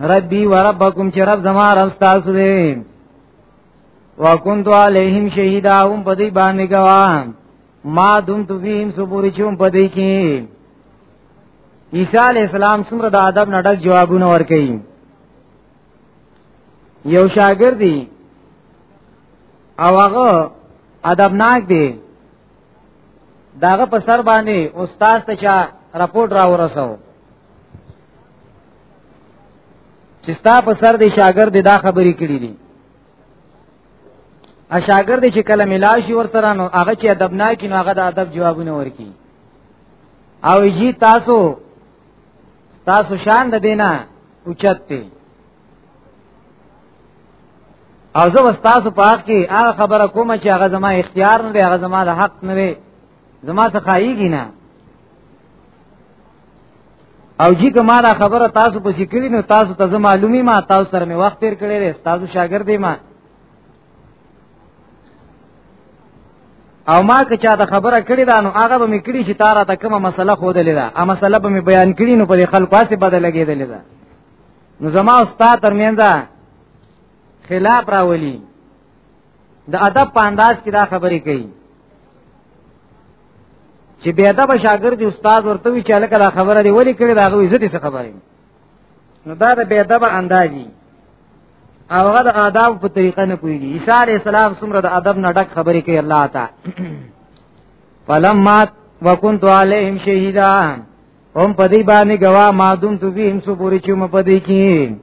ربي وربکم چې رب زما رب تاسو دی وکنت علیهم شهیدا هم په دې باندې گواه ما دم تو فیهم صبوری چوم په دې کې عیسی علی السلام څومره د ادب نډک جوابونه ورکړي یو شاګرد دی او هغه ادبناک دی داغه په سر باندې استاد ته چا رپورت را ورسو چې ستا په سر دی شاګرد دی دا خبرې کړې دي ا شاګرد چې کله ملاشي ور سره نو هغه چې ادب نه کین هغه د ادب جوابونه ورکي او یی تاسو تاسو شان د دینا اوچت دی او زه واستاسو په حق کې هغه خبره کوم چې هغه زما اختیار نه دی هغه زما د حق نه دی زما څه خایږي نه او جی که ما دا خبره تاسو پسې کړی نو تاسو ته زما معلومی ما تاسو سره می وخت تیر کړی دی تاسو شاګرد ما او ما که چا دا خبره کړی دا نو هغه به می کړی چې تاره ته کومه مسله خو دلې دا ا مسله به می بیان کړی نو په خلکو اسه بدل لګیدلې دا نو زما استاد ترمنځ خلاف راولي د ادب په انداز کې دا خبرې کوي چې بیا دا به شاګرد استاد ورته وی چې لکه دا خبره دی ولی کړی دا غوې زړه څه خبره نو دا د بیا دا به اندازي او هغه د آداب په طریقه نه کوي عیسی علی السلام څومره د ادب نه ډک خبرې کوي الله تعالی فلما وکنت علیهم شهیدا هم پدی باندې گواه ما دوم تو بهم سو پوری چې م پدی کې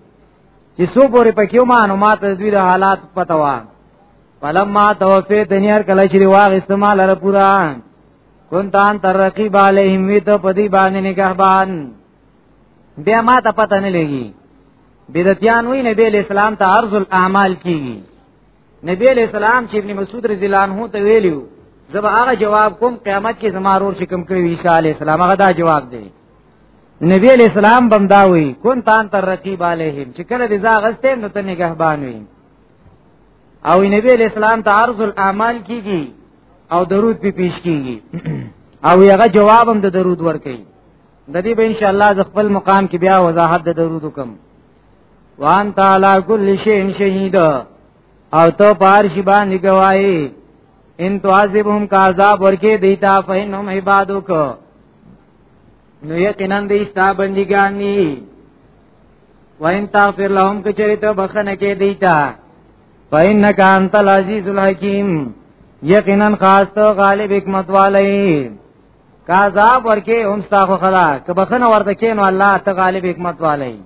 چې سو پورې پکې ما نو ما ته دوی د حالات پته و فلما توفی دنیار کله چې واغ استعمال را پورا کونتان تر رقیب علیهم وی ته پدی باندې نگهبان بیا ما ته پته نه لګي بدعتيان وی نبی اسلام ته عرض الاعمال کیږي نبی علیہ السلام چې ابن مسعود رضی الله عنه ته ویلو زب هغه جواب کوم قیامت کې زما رور شکم کوي عیسی علیہ السلام هغه دا جواب دی نبی علیہ السلام بمداوی کون تان تر رقیب علیہم چې کله دې زاغسته نو ته نگهبان وي او نبی علیہ السلام ته عرض الاعمال کیږي او درود به پیش کیږي او هغه جواب هم د درود ور کوي د دې به ان شاء الله ز خپل مقام کې بیا وضاحت د درود وکم وان تعالی کل شیء شهید او ته پار شی باندې گواہی ان تعذبهم کا عذاب ورکه دیتا فینهم عبادک نو یقینا دې ستا بندګان ني وان تغفر لهم کچری ته بخنه کې دیتا فإنك أنت العزيز الحكيم یقینا خاص ته غالب حکمت والي کا عذاب ورکه هم ستا خو خلا که بخنه ورته کینو الله ته غالب حکمت والي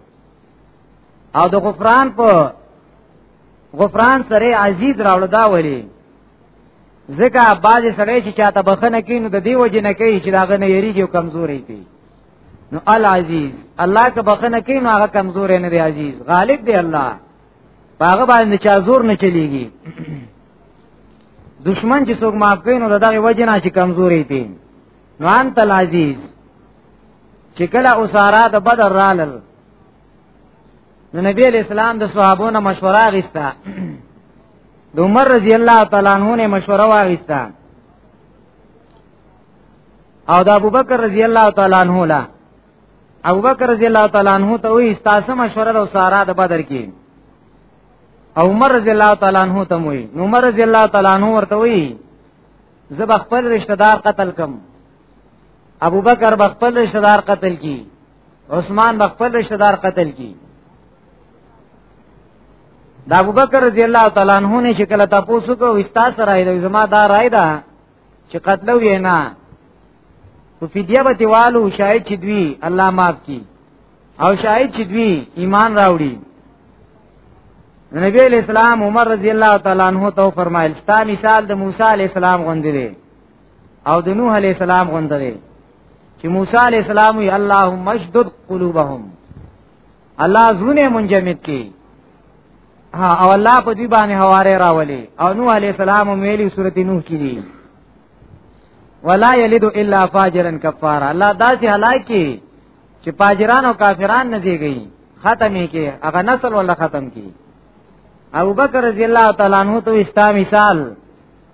او د غفران په غفران سره عزیز راوړ دا ولی ځکه باز سړی چې چاته بخنه کوي نو د دې وجه نه کوي چې داغه نه یریږي او کمزوري کوي نو العزیز الله که بخنه کوي نو هغه کمزوري نه دی عزیز غالب دی الله هغه باندې چا زور نه چلیږي دشمن چې څوک معاف کوي نو دغه وجه نه چې کمزوري دي نو انت العزیز چې کله اوسارا د بدر رالل نو نبی علیہ السلام د صحابو نه مشوره غیستا د عمر رضی الله تعالی عنہ نه مشوره واغیستا او د ابوبکر رضی الله تعالی عنہ لا ابوبکر رضی الله تعالی عنہ ته وی استاسه مشوره د سارا د بدر کې او عمر رضی الله تعالی عنہ ته وی نو عمر رضی الله تعالی عنہ ورته وی زب خپل رشتہ دار قتل کم ابوبکر خپل رشتہ دار قتل کی عثمان بخپل رشتہ دار قتل کی دا ابوبکر رضی الله تعالی عنہ نه چې کله تاسو کو وستا سره دی زما دا رائے ده چې قتلو یې نه په فدیه به دیوالو شاید چې دوی الله معاف کی او شاید چې دوی ایمان راوړي نبی علیہ السلام عمر رضی الله تعالی عنہ تو فرمایل ستا مثال د موسی علیہ السلام غوندې دی او د نوح علیہ السلام غوندې دی چې موسی علی السلام وی اللهم اشدد قلوبهم الله زونه منجمد کی ها او الله په دې باندې حواله راولي او نوح علی السلام ویلي سورته نوح کې دي ولا یلد الا فاجرا کفار الله داسې هلاکی چې فاجران او کافران نه دیږي ختمې کې هغه نسل ولا ختم کی ابو بکر رضی الله تعالی عنہ تو استا مثال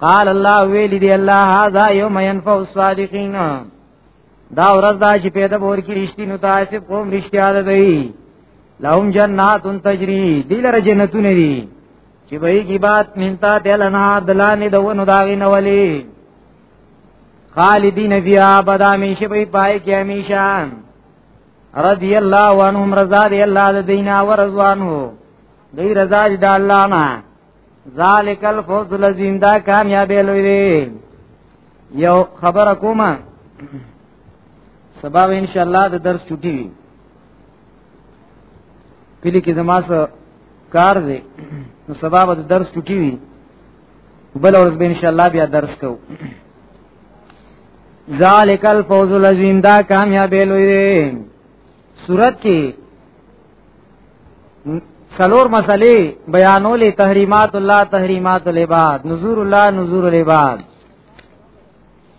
قال الله ویل دی الله هاذا یوم ينفع الصادقین دا ورځ دا چې پیدا بور کې رښتې نو تاسو کوم رښتیا ده دی لهم جنات تجری دلر جنتونه دي چې وایي کی بات منتا دلنا دلانې دونو داغې نه ولي خالدین فیها بدا میشه به پای کې همیشه رضی الله عنهم رضا دی الله د دینه ورضوانه دی رضا دی د الله نه ذالک الفوز العظیم دا کامیابې لوی دی یو خبره کومه سبا ان شاء الله د درس چټي وي کلی کې زما سره کار دی نو سبا به د درس چټي وي بل ورځ به ان شاء الله بیا درس کو ذالک الفوز العظیم دا کامیابې لوی دی صورت کې سلور مسلې بیانول تحریمات الله تحریمات العباد نذور الله نذور العباد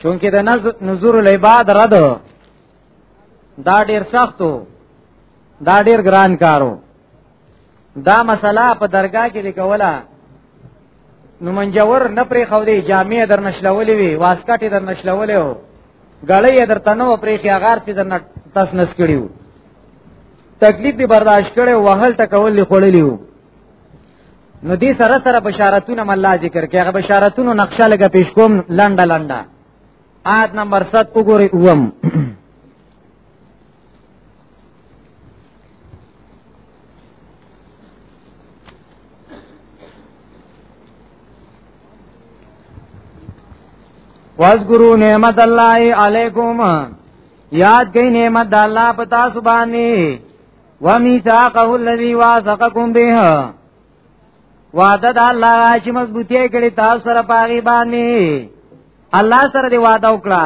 چونکه د نذور العباد رد دا ډیر سختو دا ډیر ګران کارو دا مسله په درگاه کې لیکوله نو منجور نه پرې خو دې جامع در نشلولې وي واسکټ در نشلولې او غړې در تنو پرې کې اغار سي در تاس نس کړیو تکلیف به برداشت کړي وهل تکول خړلیو نو دې سره سره بشارتونه مله ذکر کې هغه بشارتونو نقشه لګه پیش کوم لنډه لنډه آد نمبر 7 وګورئ اوم واذکروا نعمت الله علیکم یاد کئ نعمت الله پتا سبحانه ومیثاقه الذی واثقکم به وعده د الله چې مضبوطی کړي تاسو سره پاغي باندې الله سره دی وعده وکړه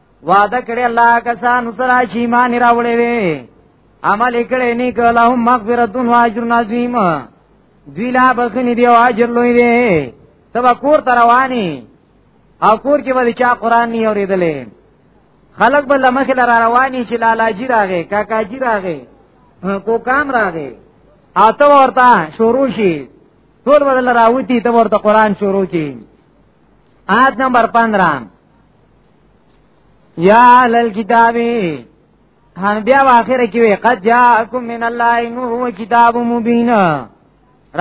وعده کړی الله کسان سره چې ایمان راوړې وي عمل کړي نیک لهم مغفرت و اجر عظیم دوی لا بخنی دی او اجر لوی دی تبا کور ته رواني او کور کې به چا قران نه اوریدلې خلق به لمخه لار رواني چې لالاجی راغې کاکاجی راغې کو کام راغې اته ورته شروع شي ټول بدل راوتی ته ورته قران شروع کی آیت نمبر 15 یا اهل الكتاب هان بیا واخره کې وي قد جاءکم من الله نور و کتاب مبین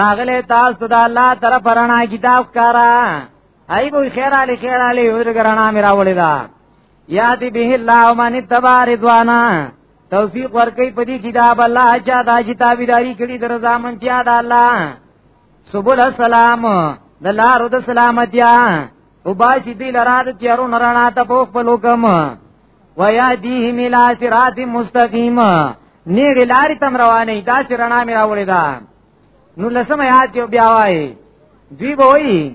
راغله تاسو د الله طرف رڼا کتاب کارا ای بو خیر علی خیر علی ورګرانا میرا ولیدا یادی به الله من تبع رضوانا توفیق ورکی په دې کتاب الله چا دا چې تابعداري کړي در ځامن چې دا الله سبول السلام د لارو د سلامتیا او باشي دی لرا د تیارو نرانا ته په خپل حکم ویا دیه ملا صراط مستقیم نیګ لارې تم روانې دا چې رڼا مې راوړې ده نو لسم یاد یو بیا وای دی به وای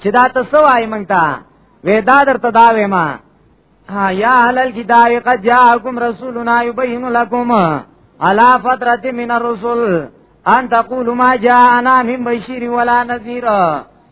چې دا تاسو وای مونږ ته ودا درته دا وېما یا اهل الكتاب قد جاءكم رسولنا يبين لكم على فترة من الرسل ان تقولوا ما جاءنا من بشير ولا نذير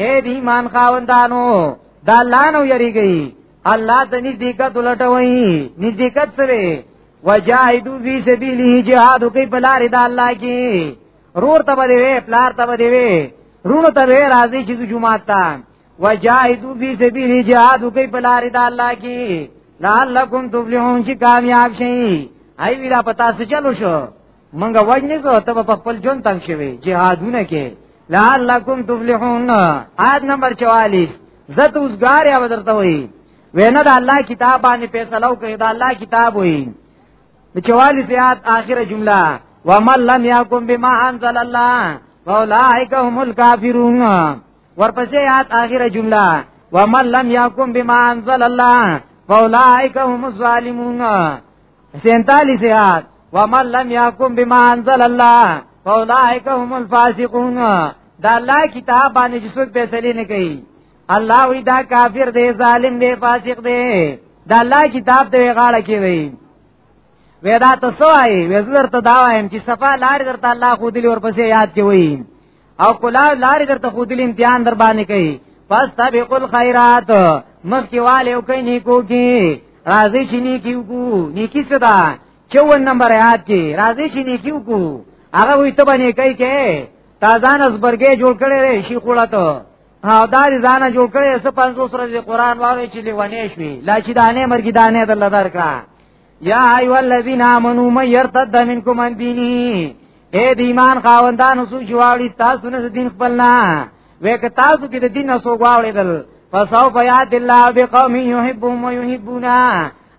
اے دی ایمان خاوندانو دا الله نو یریږي الله د نزدېکت ولټوي نزدېکت سره وجاهدو فی سبیله جهاد کوي په لار د الله کې رور ته به وي پلار ته به وي رونو ته به راځي چې جمعه ته وجاهدو فی سبیله جهاد کوي په لار د الله کې لعلکم تفلحون چې کامیاب شئ ای ویلا پتا څه چلو شو منګه وجنې زو ته په خپل جون تنگ شوی جهادونه کې لعلکم تفلحون آیت نمبر 44 زت اوسګار یا بدرته وي وینا د الله کتاب باندې فیصله وکړي د الله کتاب وي د 44 آیات اخره جمله ومن لم يحكم بما انزل الله فاولئک هم الكافرون ورپسې آیات اخره جمله ومن لم يحكم بما انزل الله فاولئک هم الظالمون 47 آیات ومن لم يحكم بما انزل الله فاولئک هم الفاسقون دا الله کتاب باندې چې څوک فیصله نه کوي الله وی دا کافر دی ظالم دی فاسق دی دا الله کتاب دی غاړه کې وی ودا ته سوای وزر ته دا وایم چې صفه لار درته الله خو دې ورپسې یاد کې وی او کلا لارې درته خودل امتحان در باندې کوي پس تبقوا الخيرات مخکې والي او کوي نیکو کې راځي چې نیکی وکړو نیکی څه ده 54 نمبر آیات کې راځي چې نیکی وکړو هغه وي ته باندې کوي کې تازان از برګې جوړ کړي شي خوړه ته ها دا ځانه جوړ کړي 500 ورځې قران واره چې لیونه شي لا چې دانه مرګ دانه د لدار کړه یا ایو الذین آمنو من یرتد منکم عن دینی اے د ایمان خاوندانو سو جواړي تاسو نه دین خپلنا وک تاسو کې د دین سو غواړي دل فسو بیات الله بقوم یحبهم ویحبونا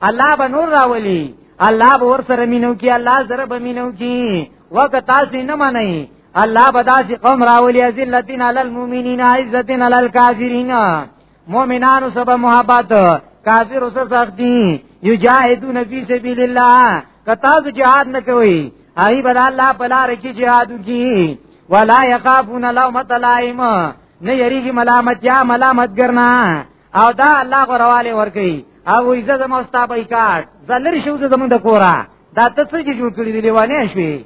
الله به نور راولي الله به ور سره مينو کې الله سره به مينو کې وک تاسو نه منئ الله به داسې قوم راولي ذلتین علی المؤمنین عزتین علی الکافرین مؤمنانو سره محبت کافر سره سختی یجاهدون فی سبیل الله کتا ز جهاد نه کوي ای بل الله پلا رکی جهاد کی ولا یخافون لومۃ لائم نه یریږي ملامت یا ملامت ګرنا او دا الله غرواله ور کوي او ایزه زموږ ستابې کاټ زلری شو زموږ د کورا دا ته څه جوړ کړی دی لیوانه شوی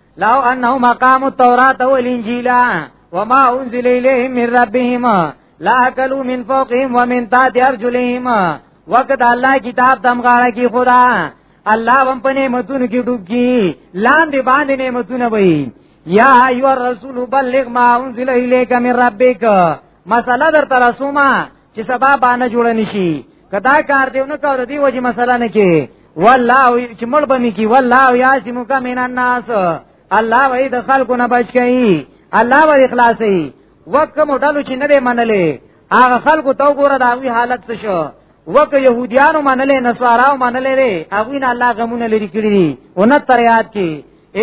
لو انه مقام التوراة والانجيل وما انزل اليهم من ربهم لا اكلوا من فوقهم ومن تحت ارجلهم وقد الله کتاب دم غاړه کی خدا الله هم په نعمتونو کې ډوب کی لاندې باندې نعمتونه وي یا ایو الرسول بلغ ما انزل الیک من ربک مساله در ترسومه چې سبا باندې جوړ نشي کدا کار دی نو کو د دې وجه مسله نه کې والله چې مړ بمی کې والله یاسمو کا مین الناس الله وې د خلکو نه بچ کړي الله وې اخلاصي وکه مډالو چې نه منلې هغه خلکو تو ګوره دا وی حالت څه شو وک يهوديانو منلې نصاراو منلې لري هغه نه الله غمونه لري کړی او نه تریات کې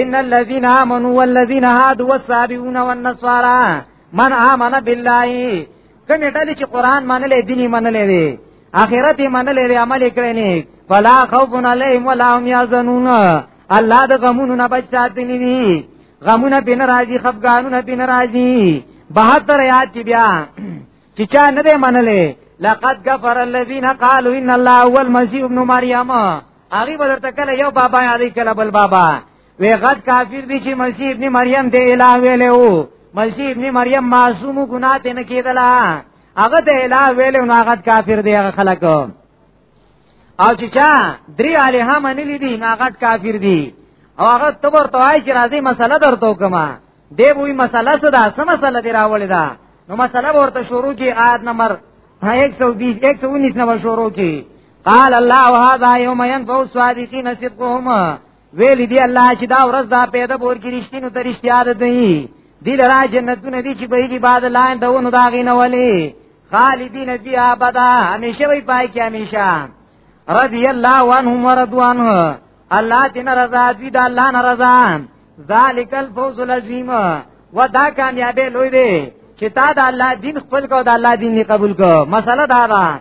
ان الذين امنوا والذين هادوا والسابئون والنصارى من آمن بالله کمی ډلې چې قران منلې دیني منلې دي اخرت یې منلې دي عمل کړی نه فلا خوف علیهم ولا هم یحزنون الله د غمونو نه بچ ساتي نه دي غمونه بن راضي خفګانونه بن راضي 72 یاد چې بیا چې چا نه دی منلې لقد كفر الذين قالوا ان الله هو المسيح ابن مريم هغه بدر تکله یو بابا یادې کله بل بابا وی غد کافر دی چې مسیح ابن مریم دی الہ ویلې وو مسیح ابن مریم معصوم ګناه ته نه کیدلا هغه ته الہ ویلې نو غد کافر دی هغه خلک او چې چا درې الہ منلې دي نو غد کافر دی او هغه تبر توای چې راځي مسله درته کومه دی وی مسله څه ده سم مسله دی راولې ده نو مسله ورته شروع کی آیت نمبر 120 119 نمبر شروع کی قال الله هذا يوم ينفع الصادقين صدقهم ویل دی الله چې دا ورځ دا پیدا پور کې رښتینو ته رښتیا ده دی دل را جنتونه دي چې بهږي بعد لاین دونو دا غینه ولی خالدین دی ابدا همیشه وي پای کې همیشه رضی الله عنهم ورضوان الله دین رضا دی دا الله نه رضا ذالک الفوز العظیم و دا کامیابی لوی دی چې تا د الله دین خپل کو د الله دین قبول کو مسله دا ده